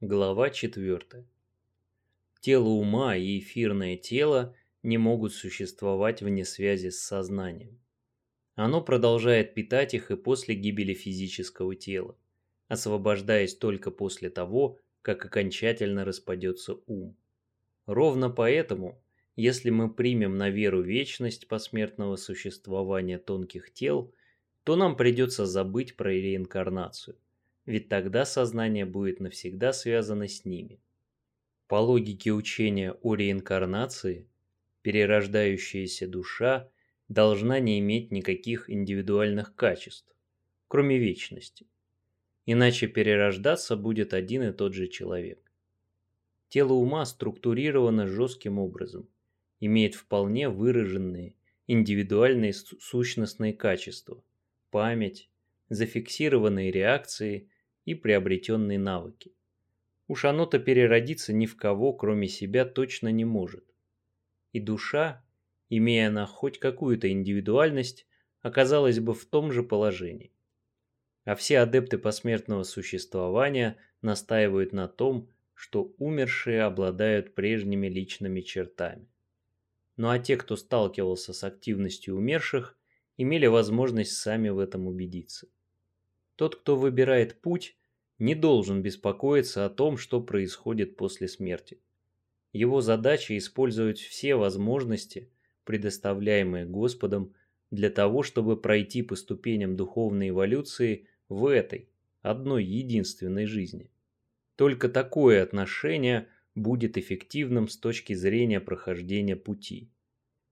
Глава 4. Тело ума и эфирное тело не могут существовать вне связи с сознанием. Оно продолжает питать их и после гибели физического тела, освобождаясь только после того, как окончательно распадется ум. Ровно поэтому, если мы примем на веру вечность посмертного существования тонких тел, то нам придется забыть про реинкарнацию ведь тогда сознание будет навсегда связано с ними. По логике учения о реинкарнации, перерождающаяся душа должна не иметь никаких индивидуальных качеств, кроме вечности. Иначе перерождаться будет один и тот же человек. Тело ума структурировано жестким образом, имеет вполне выраженные индивидуальные сущностные качества, память, зафиксированные реакции и приобретенные навыки. Уж оно-то переродиться ни в кого, кроме себя, точно не может. И душа, имея она хоть какую-то индивидуальность, оказалась бы в том же положении. А все адепты посмертного существования настаивают на том, что умершие обладают прежними личными чертами. Ну а те, кто сталкивался с активностью умерших, имели возможность сами в этом убедиться. Тот, кто выбирает путь, не должен беспокоиться о том, что происходит после смерти. Его задача использовать все возможности, предоставляемые Господом, для того, чтобы пройти по ступеням духовной эволюции в этой, одной единственной жизни. Только такое отношение будет эффективным с точки зрения прохождения пути.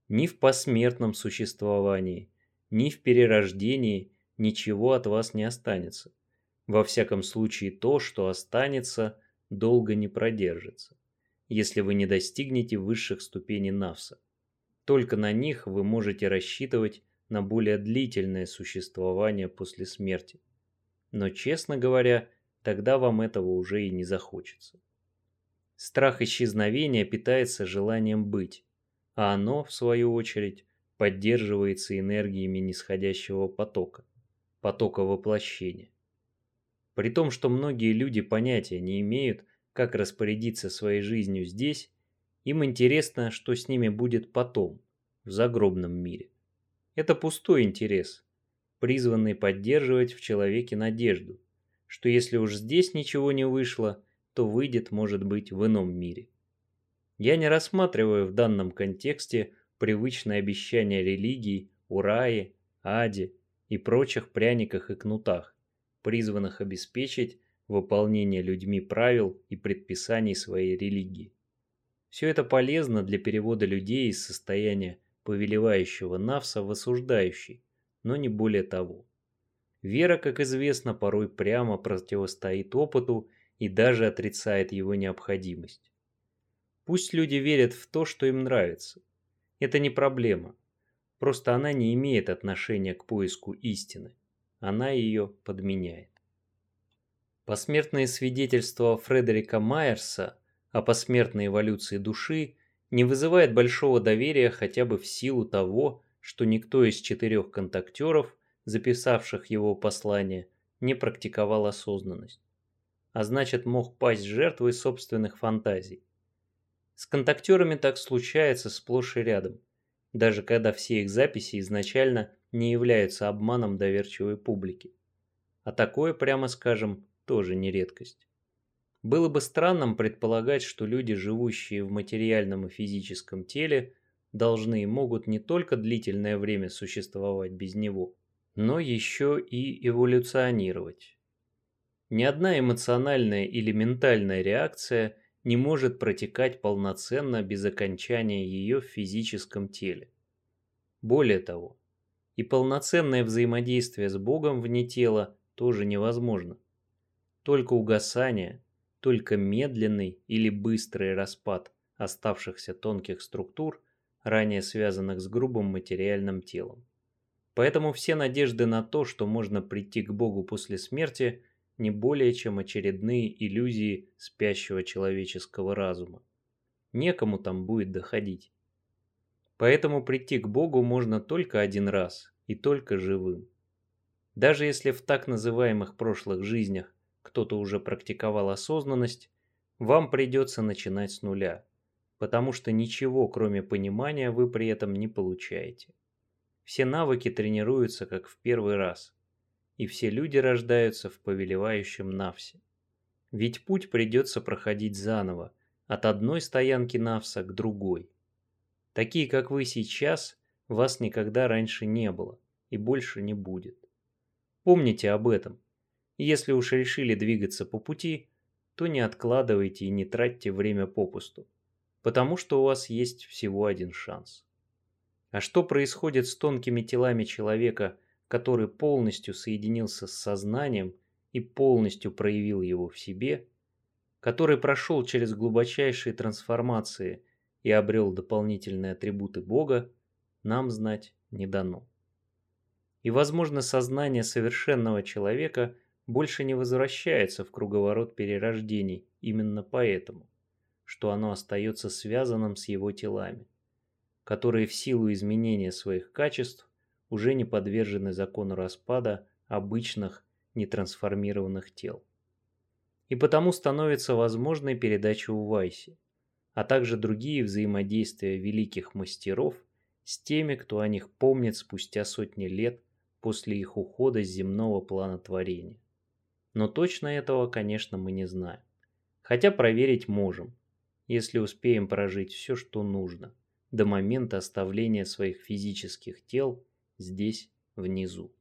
Ни в посмертном существовании, ни в перерождении ничего от вас не останется. Во всяком случае то, что останется, долго не продержится, если вы не достигнете высших ступеней Навса. Только на них вы можете рассчитывать на более длительное существование после смерти. Но, честно говоря, тогда вам этого уже и не захочется. Страх исчезновения питается желанием быть, а оно, в свою очередь, поддерживается энергиями нисходящего потока, потока воплощения. При том, что многие люди понятия не имеют, как распорядиться своей жизнью здесь, им интересно, что с ними будет потом, в загробном мире. Это пустой интерес, призванный поддерживать в человеке надежду, что если уж здесь ничего не вышло, то выйдет, может быть, в ином мире. Я не рассматриваю в данном контексте привычное обещание религий о рае, аде и прочих пряниках и кнутах, призванных обеспечить выполнение людьми правил и предписаний своей религии. Все это полезно для перевода людей из состояния повелевающего навса в осуждающий, но не более того. Вера, как известно, порой прямо противостоит опыту и даже отрицает его необходимость. Пусть люди верят в то, что им нравится. Это не проблема. Просто она не имеет отношения к поиску истины она ее подменяет. Посмертные свидетельства Фредерика Майерса о посмертной эволюции души не вызывает большого доверия хотя бы в силу того, что никто из четырех контактеров, записавших его послание, не практиковал осознанность, а значит мог пасть жертвой собственных фантазий. С контактерами так случается сплошь и рядом, даже когда все их записи изначально не являются обманом доверчивой публики. А такое, прямо скажем, тоже не редкость. Было бы странным предполагать, что люди, живущие в материальном и физическом теле, должны и могут не только длительное время существовать без него, но еще и эволюционировать. Ни одна эмоциональная или ментальная реакция не может протекать полноценно без окончания ее в физическом теле. Более того, и полноценное взаимодействие с Богом вне тела тоже невозможно. Только угасание, только медленный или быстрый распад оставшихся тонких структур, ранее связанных с грубым материальным телом. Поэтому все надежды на то, что можно прийти к Богу после смерти, не более чем очередные иллюзии спящего человеческого разума. Некому там будет доходить. Поэтому прийти к Богу можно только один раз и только живым. Даже если в так называемых прошлых жизнях кто-то уже практиковал осознанность, вам придется начинать с нуля, потому что ничего, кроме понимания, вы при этом не получаете. Все навыки тренируются как в первый раз, и все люди рождаются в повелевающем навсе. Ведь путь придется проходить заново, от одной стоянки навса к другой. Такие, как вы сейчас, вас никогда раньше не было и больше не будет. Помните об этом. если уж решили двигаться по пути, то не откладывайте и не тратьте время попусту, потому что у вас есть всего один шанс. А что происходит с тонкими телами человека, который полностью соединился с сознанием и полностью проявил его в себе, который прошел через глубочайшие трансформации и обрел дополнительные атрибуты Бога, нам знать не дано. И, возможно, сознание совершенного человека больше не возвращается в круговорот перерождений именно поэтому, что оно остается связанным с его телами, которые в силу изменения своих качеств уже не подвержены закону распада обычных нетрансформированных тел. И потому становится возможной передача у Вайси, а также другие взаимодействия великих мастеров с теми, кто о них помнит спустя сотни лет после их ухода с земного плана творения. Но точно этого, конечно, мы не знаем. Хотя проверить можем, если успеем прожить все, что нужно, до момента оставления своих физических тел здесь, внизу.